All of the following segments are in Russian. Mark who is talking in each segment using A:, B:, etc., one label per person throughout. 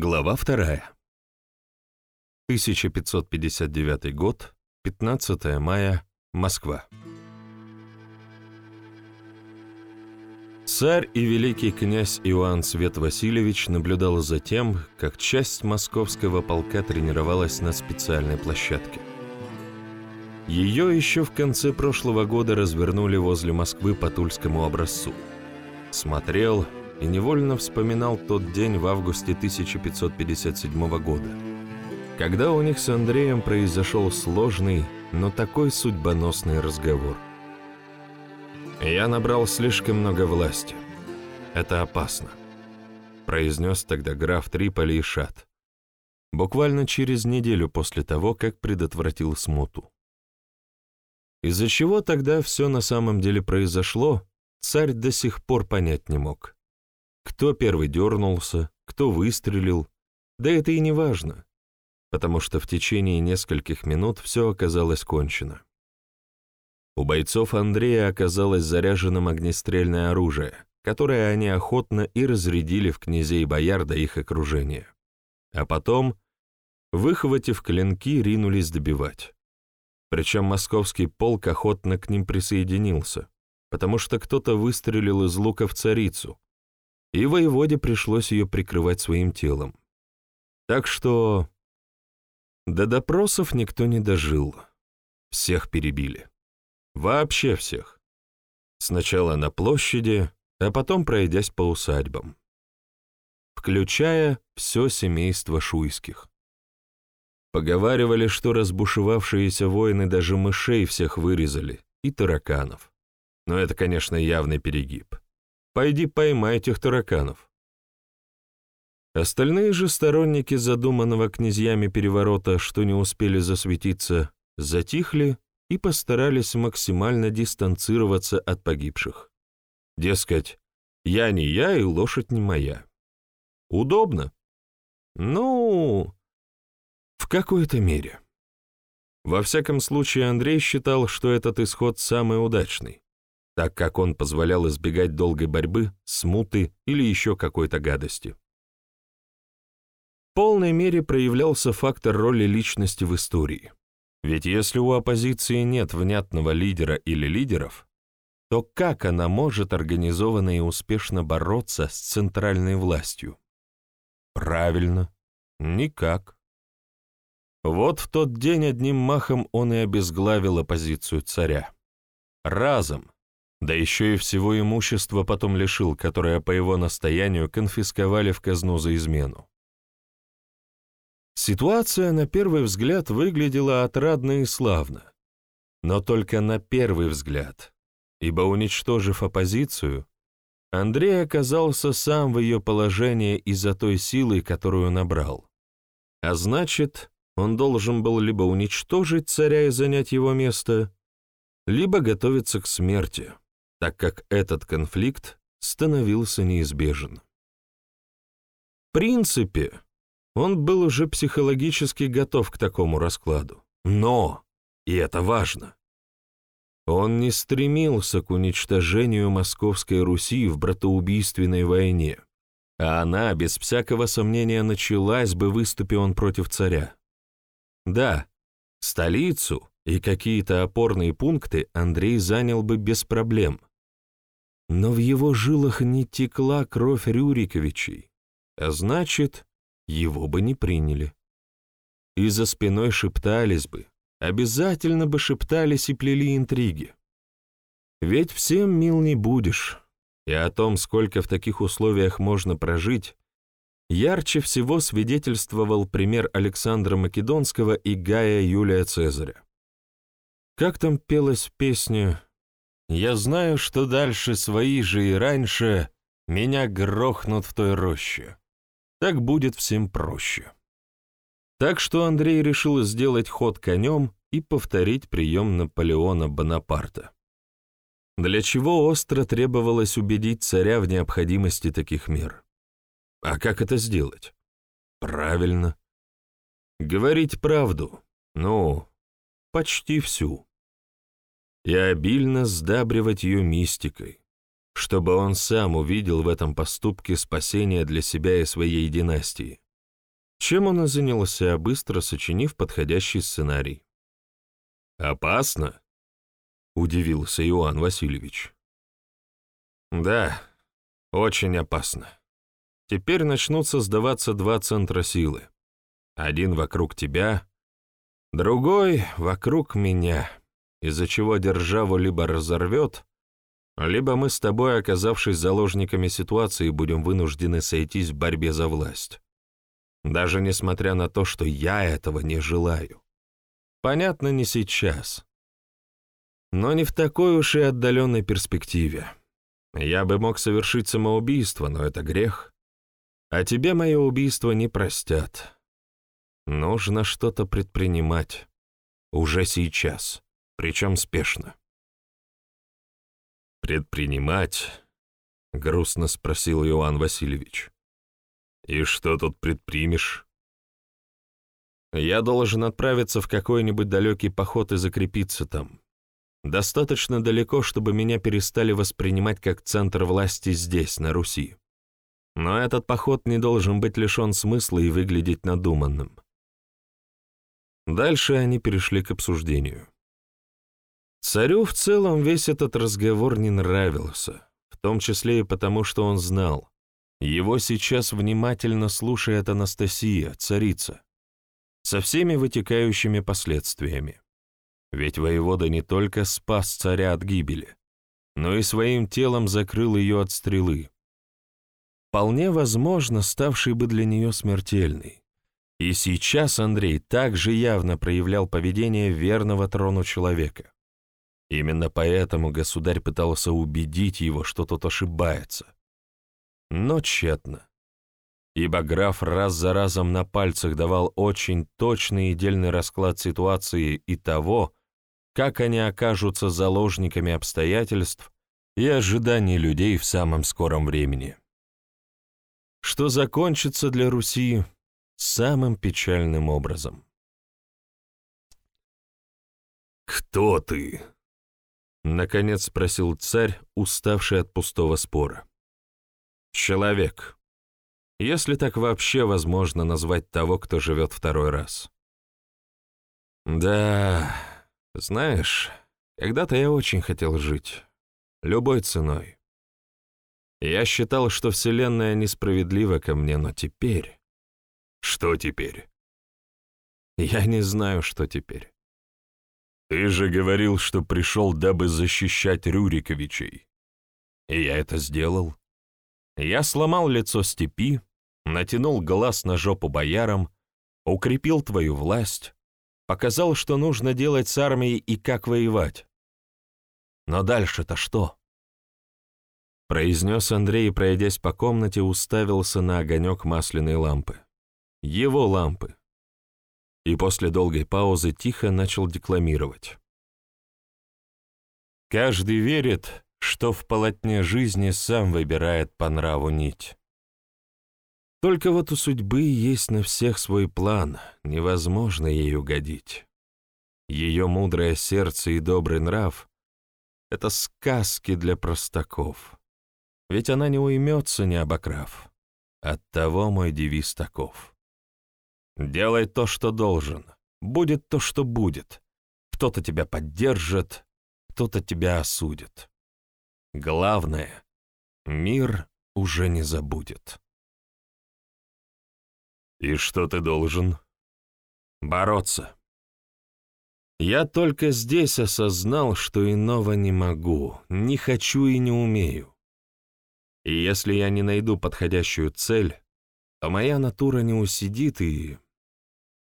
A: Глава вторая. 1559 год, 15 мая, Москва. Царь и великий князь Иоанн Свет Васильевич наблюдал за тем, как часть московского полка тренировалась на специальной площадке. Ее еще в конце прошлого года развернули возле Москвы по тульскому образцу. Смотрел, и невольно вспоминал тот день в августе 1557 года, когда у них с Андреем произошел сложный, но такой судьбоносный разговор. «Я набрал слишком много власти. Это опасно», — произнес тогда граф Триполи и Шат, буквально через неделю после того, как предотвратил смуту. Из-за чего тогда все на самом деле произошло, царь до сих пор понять не мог. Кто первый дернулся, кто выстрелил, да это и не важно, потому что в течение нескольких минут все оказалось кончено. У бойцов Андрея оказалось заряженным огнестрельное оружие, которое они охотно и разрядили в князей бояр до их окружения. А потом, выхватив клинки, ринулись добивать. Причем московский полк охотно к ним присоединился, потому что кто-то выстрелил из лука в царицу, и воеводе пришлось ее прикрывать своим телом. Так что до допросов никто не дожил. Всех перебили. Вообще всех. Сначала на площади, а потом пройдясь по усадьбам. Включая все семейство шуйских. Поговаривали, что разбушевавшиеся воины даже мышей всех вырезали, и тараканов. Но это, конечно, явный перегиб. Пойди поймай этих тараканов. Остальные же сторонники задуманного князьями переворота, что не успели засветиться, затихли и постарались максимально дистанцироваться от погибших. Дескать, я не я и лошадь не моя. Удобно? Ну, в какой-то мере. Во всяком случае, Андрей считал, что этот исход самый удачный так как он позволял избегать долгой борьбы, смуты или еще какой-то гадости. В полной мере проявлялся фактор роли личности в истории. Ведь если у оппозиции нет внятного лидера или лидеров, то как она может организованно и успешно бороться с центральной властью? Правильно, никак. Вот в тот день одним махом он и обезглавил оппозицию царя. Разом, да еще и всего имущества потом лишил, которое по его настоянию конфисковали в казну за измену. Ситуация на первый взгляд выглядела отрадно и славно, но только на первый взгляд, ибо уничтожив оппозицию, Андрей оказался сам в ее положении из-за той силы, которую набрал. А значит, он должен был либо уничтожить царя и занять его место, либо готовиться к смерти так как этот конфликт становился неизбежен. В принципе, он был уже психологически готов к такому раскладу. Но, и это важно, он не стремился к уничтожению Московской Руси в братоубийственной войне, а она, без всякого сомнения, началась бы, выступи он против царя. Да, столицу и какие-то опорные пункты Андрей занял бы без проблем, но в его жилах не текла кровь Рюриковичей, а значит, его бы не приняли. И за спиной шептались бы, обязательно бы шептались и плели интриги. Ведь всем мил не будешь, и о том, сколько в таких условиях можно прожить, ярче всего свидетельствовал пример Александра Македонского и Гая Юлия Цезаря. Как там пелась в песне я знаю, что дальше свои же и раньше меня грохнут в той роще. Так будет всем проще. Так что Андрей решил сделать ход конем и повторить прием Наполеона Бонапарта. Для чего остро требовалось убедить царя в необходимости таких мер. А как это сделать? Правильно. Говорить правду. Ну, почти всю и обильно сдабривать ее мистикой, чтобы он сам увидел в этом поступке спасение для себя и своей династии, чем он и занялся, быстро сочинив подходящий сценарий. «Опасно?» — удивился Иоанн Васильевич. «Да, очень опасно. Теперь начнут создаваться два центра силы. Один вокруг тебя, другой вокруг меня, из-за чего державу либо разорвет, либо мы с тобой, оказавшись заложниками ситуации, будем вынуждены сойтись в борьбе за власть. Даже несмотря на то, что я этого не желаю. Понятно, не сейчас. Но не в такой уж и отдаленной перспективе. Я бы мог совершить самоубийство, но это грех. А тебе мое убийство не простят. Нужно что-то предпринимать. Уже сейчас. Причем спешно. «Предпринимать?» — грустно спросил Иоанн Васильевич. «И что тут предпримешь?» «Я должен отправиться в какой-нибудь далекий поход и закрепиться там. Достаточно далеко, чтобы меня перестали воспринимать как центр власти здесь, на Руси. Но этот поход не должен быть лишен смысла и выглядеть надуманным. Дальше они перешли к обсуждению. Царю в целом весь этот разговор не нравился, в том числе и потому, что он знал. Его сейчас внимательно слушает Анастасия, царица, со всеми вытекающими последствиями. Ведь воевода не только спас царя от гибели, но и своим телом закрыл ее от стрелы. Вполне возможно, ставший бы для нее смертельной. И сейчас Андрей также явно проявлял поведение верного трону человека. Именно поэтому государь пытался убедить его, что тот ошибается. Но тщетно. Ибо граф раз за разом на пальцах давал очень точный и дельный расклад ситуации и того, как они окажутся заложниками обстоятельств и ожиданий людей в самом скором времени. Что закончится для Руси самым печальным образом. «Кто ты?» — наконец спросил царь, уставший от пустого спора. «Человек. Если так вообще возможно назвать того, кто живет второй раз». «Да...» Знаешь, когда-то я очень хотел жить. Любой ценой. Я считал, что Вселенная несправедлива ко мне, но теперь... Что теперь? Я не знаю, что теперь. Ты же говорил, что пришел, дабы защищать Рюриковичей. И я это сделал. Я сломал лицо степи, натянул глаз на жопу боярам, укрепил твою власть, Показал, что нужно делать с армией и как воевать. Но дальше-то что? Произнес Андрей, пройдясь по комнате, уставился на огонек масляной лампы. Его лампы. И после долгой паузы тихо начал декламировать. Каждый верит, что в полотне жизни сам выбирает по нраву нить. Только вот у судьбы есть на всех свой план, невозможно ей угодить. Ее мудрое сердце и добрый нрав — это сказки для простаков. Ведь она не уймется, не обокрав. Оттого мой девиз таков. Делай то, что должен, будет то, что будет. Кто-то тебя поддержит, кто-то тебя осудит. Главное, мир уже не забудет. «И что ты должен?» «Бороться. Я только здесь осознал, что иного не могу, не хочу и не умею. И если я не найду подходящую цель, то моя натура не усидит и...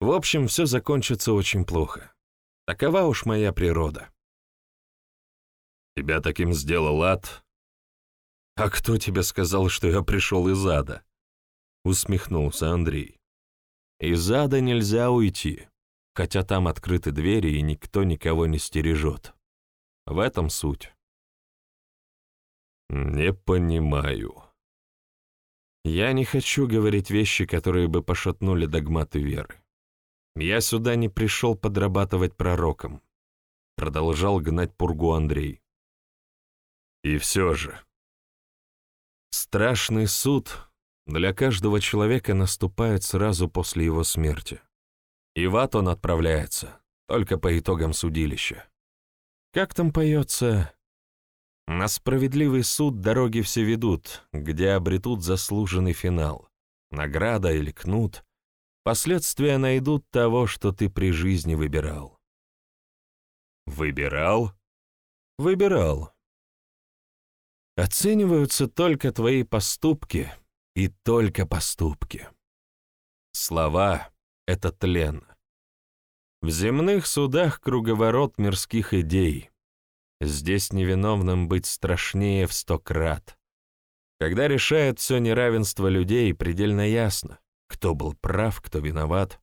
A: В общем, все закончится очень плохо. Такова уж моя природа. Тебя таким сделал ад? А кто тебе сказал, что я пришел из ада? — усмехнулся Андрей. «Из ада нельзя уйти, хотя там открыты двери, и никто никого не стережет. В этом суть». «Не понимаю». «Я не хочу говорить вещи, которые бы пошатнули догматы веры. Я сюда не пришел подрабатывать пророком», — продолжал гнать пургу Андрей. «И все же...» «Страшный суд для каждого человека наступает сразу после его смерти. И в ад он отправляется, только по итогам судилища. Как там поется? На справедливый суд дороги все ведут, где обретут заслуженный финал. Награда или кнут. Последствия найдут того, что ты при жизни выбирал. Выбирал? Выбирал. Оцениваются только твои поступки и только поступки. Слова — это тлен. В земных судах круговорот мирских идей. Здесь невиновным быть страшнее в сто крат. Когда решает все неравенство людей, предельно ясно, кто был прав, кто виноват.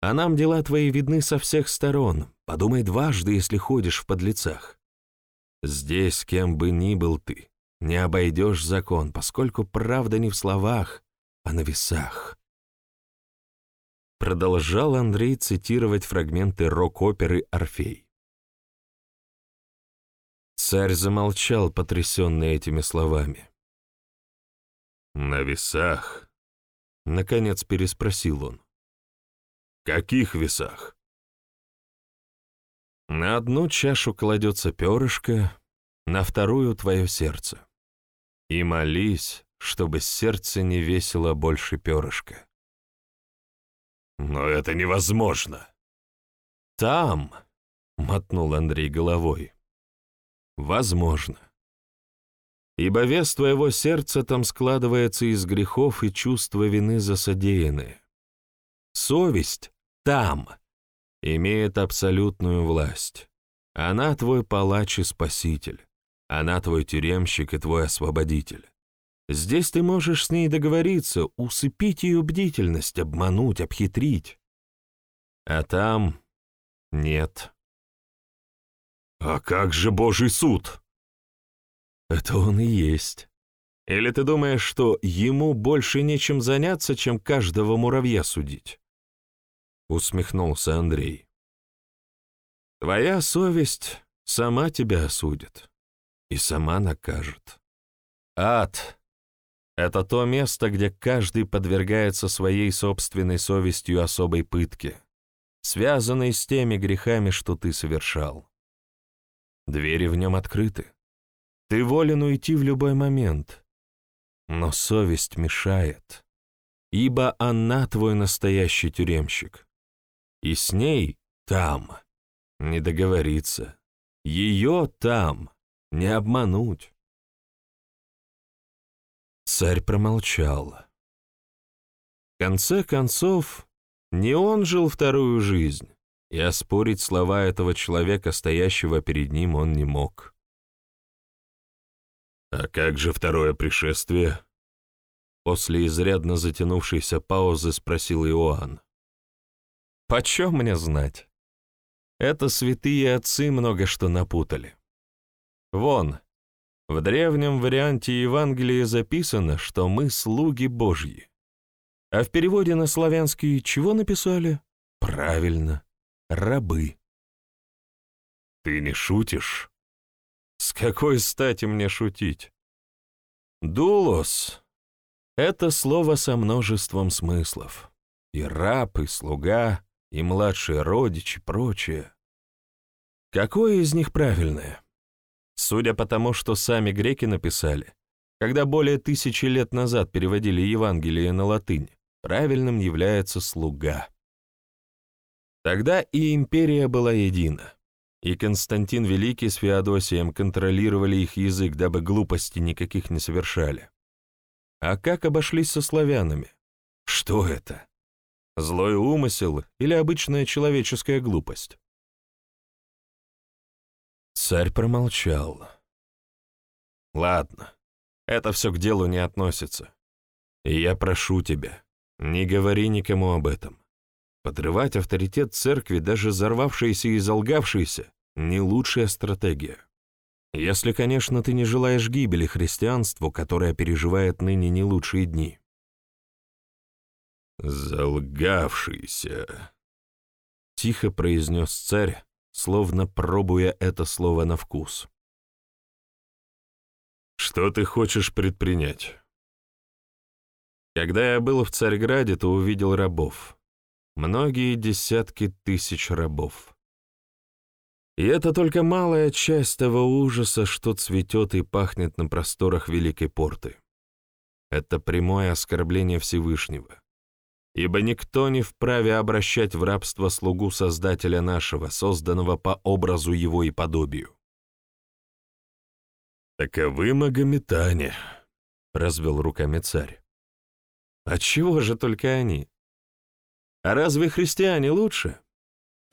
A: А нам дела твои видны со всех сторон. Подумай дважды, если ходишь в подлецах. Здесь, кем бы ни был ты, не обойдешь закон, поскольку правда не в словах, а на весах. Продолжал Андрей цитировать фрагменты рок-оперы «Орфей». Царь замолчал, потрясенный этими словами. «На весах?» — наконец переспросил он. «Каких весах?» На одну чашу кладется перышко, на вторую — твое сердце. И молись, чтобы сердце не весило больше перышка. «Но это невозможно!» «Там!» — мотнул Андрей головой. «Возможно. Ибо вес твоего сердца там складывается из грехов и чувства вины за содеянное. Совесть там!» имеет абсолютную власть. Она твой палач и спаситель. Она твой тюремщик и твой освободитель. Здесь ты можешь с ней договориться, усыпить ее бдительность, обмануть, обхитрить. А там нет. А как же Божий суд? Это он и есть. Или ты думаешь, что ему больше нечем заняться, чем каждого муравья судить? — усмехнулся Андрей. «Твоя совесть сама тебя осудит и сама накажет. Ад — это то место, где каждый подвергается своей собственной совестью особой пытке, связанной с теми грехами, что ты совершал. Двери в нем открыты. Ты волен уйти в любой момент, но совесть мешает, ибо она твой настоящий тюремщик. И с ней там не договориться. Ее там не обмануть. Царь промолчал. В конце концов, не он жил вторую жизнь, и оспорить слова этого человека, стоящего перед ним, он не мог. «А как же второе пришествие?» После изрядно затянувшейся паузы спросил Иоанн. Почем мне знать? Это святые отцы много что напутали. Вон, в древнем варианте Евангелия записано, что мы слуги Божьи. А в переводе на славянский чего написали? Правильно, рабы. Ты не шутишь? Какой стати мне шутить? Дулос — это слово со множеством смыслов. И раб, и слуга, и младшие родичи, прочее. Какое из них правильное? Судя по тому, что сами греки написали, когда более тысячи лет назад переводили Евангелие на латынь, правильным является «слуга». Тогда и империя была едина, и Константин Великий с Феодосием контролировали их язык, дабы глупости никаких не совершали. А как обошлись со славянами? Что это? Злой умысел или обычная человеческая глупость? Царь промолчал. «Ладно, это все к делу не относится. И я прошу тебя, не говори никому об этом. Подрывать авторитет церкви, даже взорвавшейся и залгавшейся, не лучшая стратегия. Если, конечно, ты не желаешь гибели христианству, которое переживает ныне не лучшие дни. «Залгавшийся», — тихо произнес царь, словно пробуя это слово на вкус. «Что ты хочешь предпринять?» Когда я был в Царьграде, то увидел рабов. Многие десятки тысяч рабов. И это только малая часть того ужаса, что цветет и пахнет на просторах Великой Порты. Это прямое оскорбление Всевышнего. Ибо никто не вправе обращать в рабство слугу Создателя нашего, созданного по образу его и подобию. «Таковы магометане», — развел руками царь. «А чего же только они? А разве христиане лучше?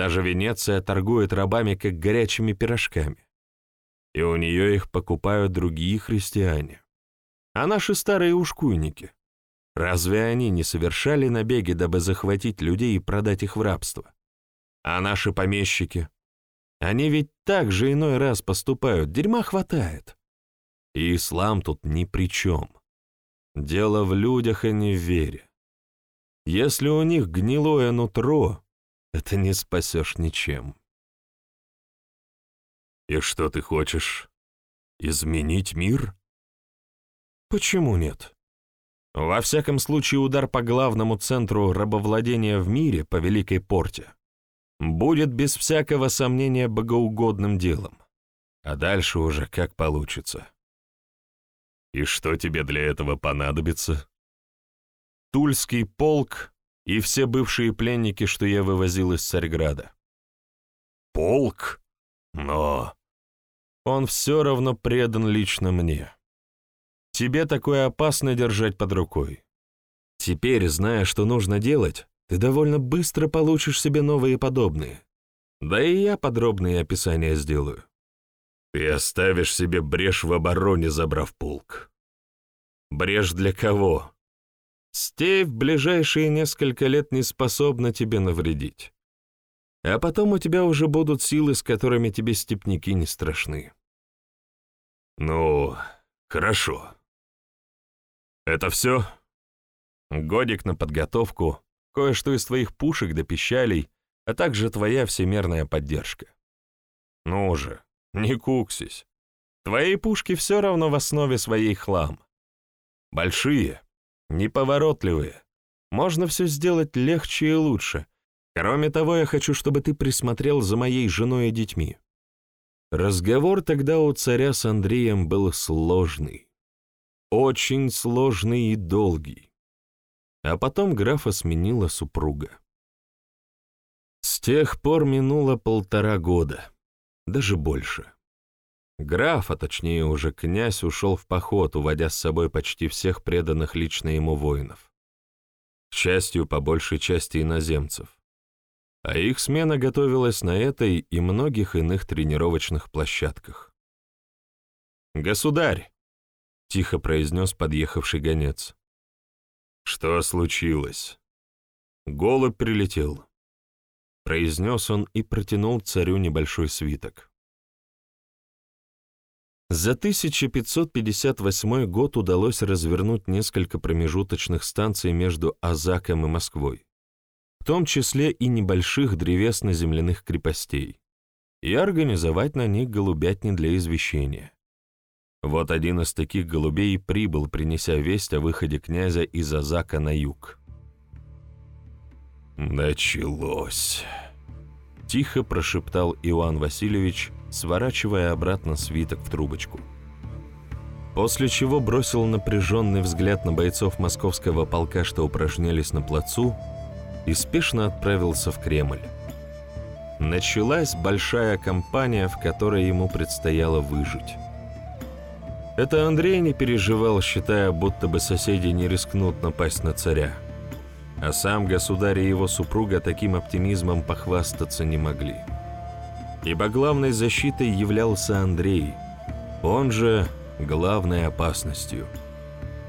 A: Даже Венеция торгует рабами, как горячими пирожками. И у нее их покупают другие христиане. А наши старые ушкуйники, разве они не совершали набеги, дабы захватить людей и продать их в рабство? А наши помещики? Они ведь так же иной раз поступают, дерьма хватает. И ислам тут ни при чем. Дело в людях, а не в вере. Если у них гнилое нутро, это не спасешь ничем. И что ты хочешь? Изменить мир? Почему нет? Во всяком случае, удар по главному центру рабовладения в мире, по Великой Порте, будет без всякого сомнения богоугодным делом. А дальше уже как получится. И что тебе для этого понадобится? Тульский полк и все бывшие пленники, что я вывозил из Царьграда. Полк? Но... Он все равно предан лично мне. Тебе такое опасно держать под рукой. Теперь, зная, что нужно делать, ты довольно быстро получишь себе новые подобные. Да и я подробные описания сделаю. Ты оставишь себе брешь в обороне, забрав полк. Брешь для кого? Стей в ближайшие несколько лет не способна тебе навредить. А потом у тебя уже будут силы, с которыми тебе степняки не страшны. Ну, хорошо. Это все? Годик на подготовку, кое-что из твоих пушек до пищалей, а также твоя всемерная поддержка. Ну же, не куксись. Твои пушки все равно в основе своей хлам. Большие, неповоротливые. Можно все сделать легче и лучше. Кроме того, я хочу, чтобы ты присмотрел за моей женой и детьми. Разговор тогда у царя с Андреем был сложный. Очень сложный и долгий. А потом графа сменила супруга. С тех пор минуло полтора года, даже больше. Граф, а точнее уже князь, ушел в поход, уводя с собой почти всех преданных лично ему воинов. К счастью, по большей части иноземцев. А их смена готовилась на этой и многих иных тренировочных площадках. «Государь!» — тихо произнес подъехавший гонец. «Что случилось?» Голубь прилетел. Произнес он и протянул царю небольшой свиток. За 1558 год удалось развернуть несколько промежуточных станций между Азаком и Москвой, в том числе и небольших древесно-земляных крепостей, и организовать на них голубятни для извещения. Вот один из таких голубей прибыл, принеся весть о выходе князя из Азака на юг. «Началось», — тихо прошептал Иоанн Васильевич, сворачивая обратно свиток в трубочку. После чего бросил напряженный взгляд на бойцов московского полка, что упражнялись на плацу, и спешно отправился в Кремль. Началась большая кампания, в которой ему предстояло выжить. Это Андрей не переживал, считая, будто бы соседи не рискнут напасть на царя. А сам государь и его супруга таким оптимизмом похвастаться не могли. Ибо главной защитой являлся Андрей, он же главной опасностью,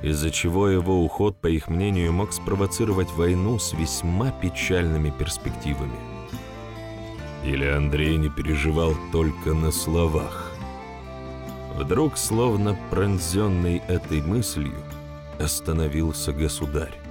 A: из-за чего его уход, по их мнению, мог спровоцировать войну с весьма печальными перспективами. Или Андрей не переживал только на словах? Вдруг, словно пронзенный этой мыслью, остановился государь.